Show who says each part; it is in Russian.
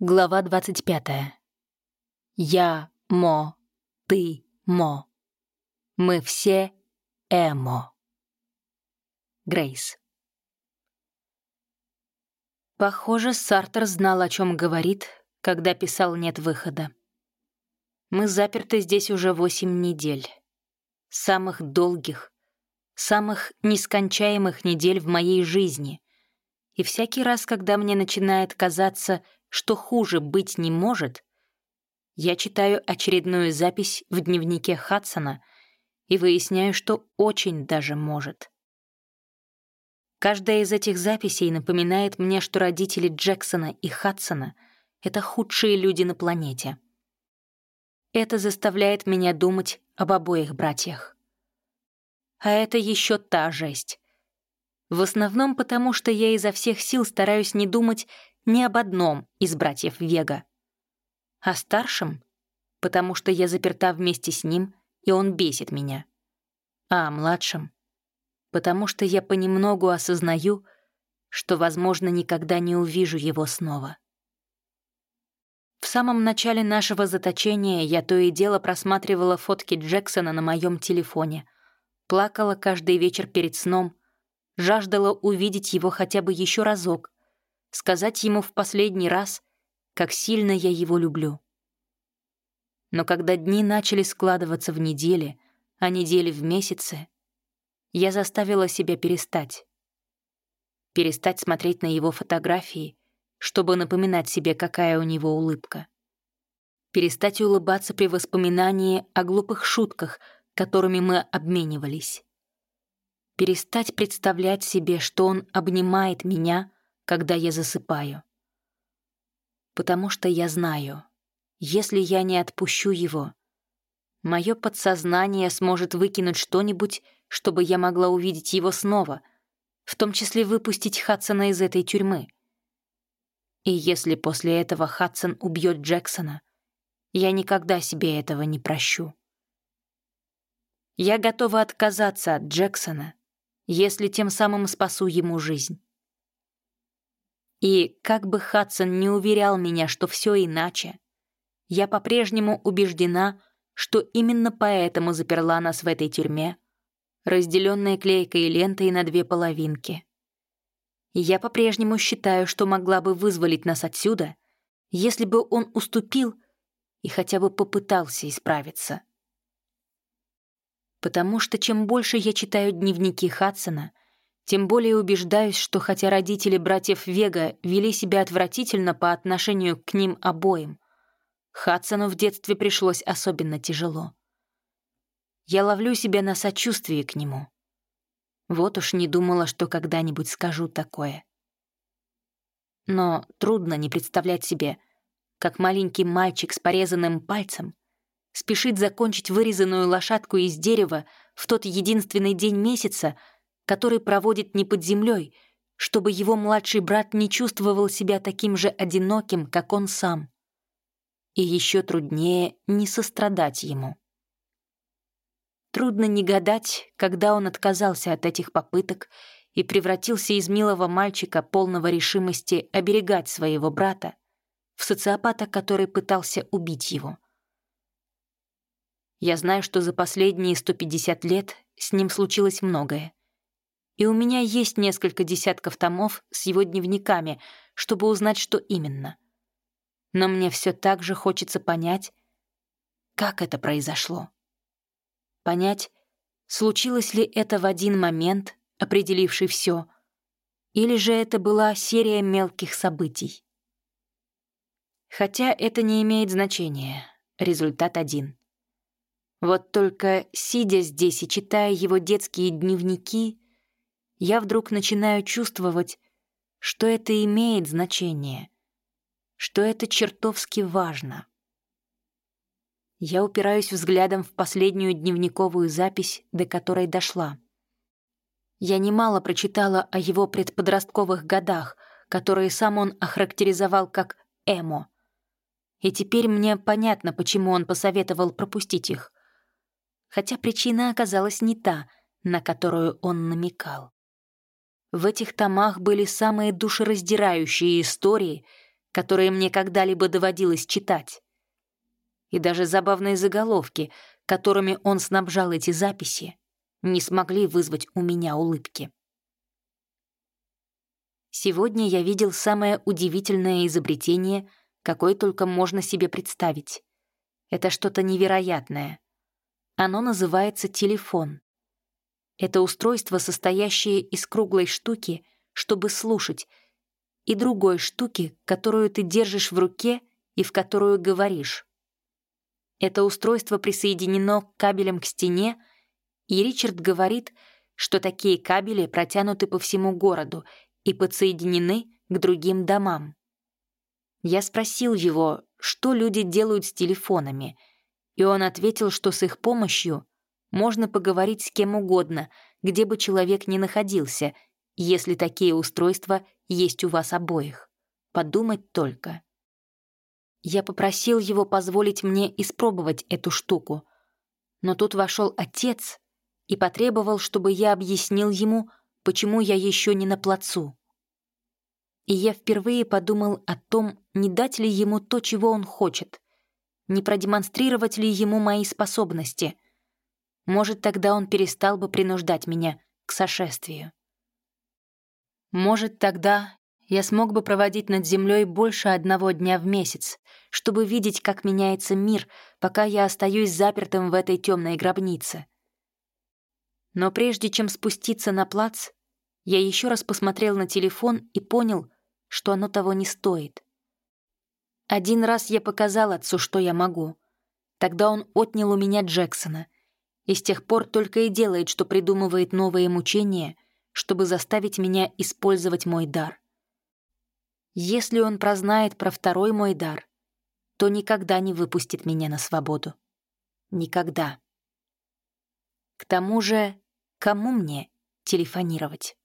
Speaker 1: Глава 25. Я Мо, ты Мо. Мы все Эмо. Грейс. Похоже, Сартер знал, о чем говорит, когда писал «Нет выхода». Мы заперты здесь уже восемь недель. Самых долгих, самых нескончаемых недель в моей жизни. И всякий раз, когда мне начинает казаться, что хуже быть не может, я читаю очередную запись в дневнике Хадсона и выясняю, что очень даже может. Каждая из этих записей напоминает мне, что родители Джексона и Хадсона — это худшие люди на планете. Это заставляет меня думать об обоих братьях. А это еще та жесть. В основном потому, что я изо всех сил стараюсь не думать ни об одном из братьев Вега. О старшем, потому что я заперта вместе с ним, и он бесит меня. А о младшем, потому что я понемногу осознаю, что, возможно, никогда не увижу его снова. В самом начале нашего заточения я то и дело просматривала фотки Джексона на моем телефоне, плакала каждый вечер перед сном, жаждала увидеть его хотя бы еще разок, сказать ему в последний раз, как сильно я его люблю. Но когда дни начали складываться в недели, а недели в месяцы, я заставила себя перестать. Перестать смотреть на его фотографии, чтобы напоминать себе, какая у него улыбка. Перестать улыбаться при воспоминании о глупых шутках, которыми мы обменивались. Перестать представлять себе, что он обнимает меня — когда я засыпаю. Потому что я знаю, если я не отпущу его, мое подсознание сможет выкинуть что-нибудь, чтобы я могла увидеть его снова, в том числе выпустить Хадсона из этой тюрьмы. И если после этого Хадсон убьет Джексона, я никогда себе этого не прощу. Я готова отказаться от Джексона, если тем самым спасу ему жизнь. И как бы Хадсон не уверял меня, что все иначе, я по-прежнему убеждена, что именно поэтому заперла нас в этой тюрьме, разделенной клейкой лентой на две половинки. я по-прежнему считаю, что могла бы вызволить нас отсюда, если бы он уступил и хотя бы попытался исправиться. Потому что чем больше я читаю дневники Хадсона — тем более убеждаюсь, что хотя родители братьев Вега вели себя отвратительно по отношению к ним обоим, Хадсону в детстве пришлось особенно тяжело. Я ловлю себя на сочувствии к нему. Вот уж не думала, что когда-нибудь скажу такое. Но трудно не представлять себе, как маленький мальчик с порезанным пальцем спешит закончить вырезанную лошадку из дерева в тот единственный день месяца, который проводит не под землей, чтобы его младший брат не чувствовал себя таким же одиноким, как он сам. И еще труднее не сострадать ему. Трудно не гадать, когда он отказался от этих попыток и превратился из милого мальчика, полного решимости оберегать своего брата, в социопата, который пытался убить его. Я знаю, что за последние 150 лет с ним случилось многое и у меня есть несколько десятков томов с его дневниками, чтобы узнать, что именно. Но мне все так же хочется понять, как это произошло. Понять, случилось ли это в один момент, определивший все, или же это была серия мелких событий. Хотя это не имеет значения, результат один. Вот только, сидя здесь и читая его детские дневники, я вдруг начинаю чувствовать, что это имеет значение, что это чертовски важно. Я упираюсь взглядом в последнюю дневниковую запись, до которой дошла. Я немало прочитала о его предподростковых годах, которые сам он охарактеризовал как «эмо». И теперь мне понятно, почему он посоветовал пропустить их. Хотя причина оказалась не та, на которую он намекал. В этих томах были самые душераздирающие истории, которые мне когда-либо доводилось читать. И даже забавные заголовки, которыми он снабжал эти записи, не смогли вызвать у меня улыбки. Сегодня я видел самое удивительное изобретение, какое только можно себе представить. Это что-то невероятное. Оно называется телефон. Это устройство, состоящее из круглой штуки, чтобы слушать, и другой штуки, которую ты держишь в руке и в которую говоришь. Это устройство присоединено кабелем к стене, и Ричард говорит, что такие кабели протянуты по всему городу и подсоединены к другим домам. Я спросил его, что люди делают с телефонами, и он ответил, что с их помощью можно поговорить с кем угодно, где бы человек ни находился, если такие устройства есть у вас обоих. Подумать только. Я попросил его позволить мне испробовать эту штуку, но тут вошел отец и потребовал, чтобы я объяснил ему, почему я еще не на плацу. И я впервые подумал о том, не дать ли ему то, чего он хочет, не продемонстрировать ли ему мои способности. Может, тогда он перестал бы принуждать меня к сошествию. Может, тогда я смог бы проводить над землей больше одного дня в месяц, чтобы видеть, как меняется мир, пока я остаюсь запертым в этой темной гробнице. Но прежде чем спуститься на плац, я еще раз посмотрел на телефон и понял, что оно того не стоит. Один раз я показал отцу, что я могу. Тогда он отнял у меня Джексона, и с тех пор только и делает, что придумывает новые мучения, чтобы заставить меня использовать мой дар. Если он прознает про второй мой дар, то никогда не выпустит меня на свободу. Никогда. К тому же, кому мне телефонировать?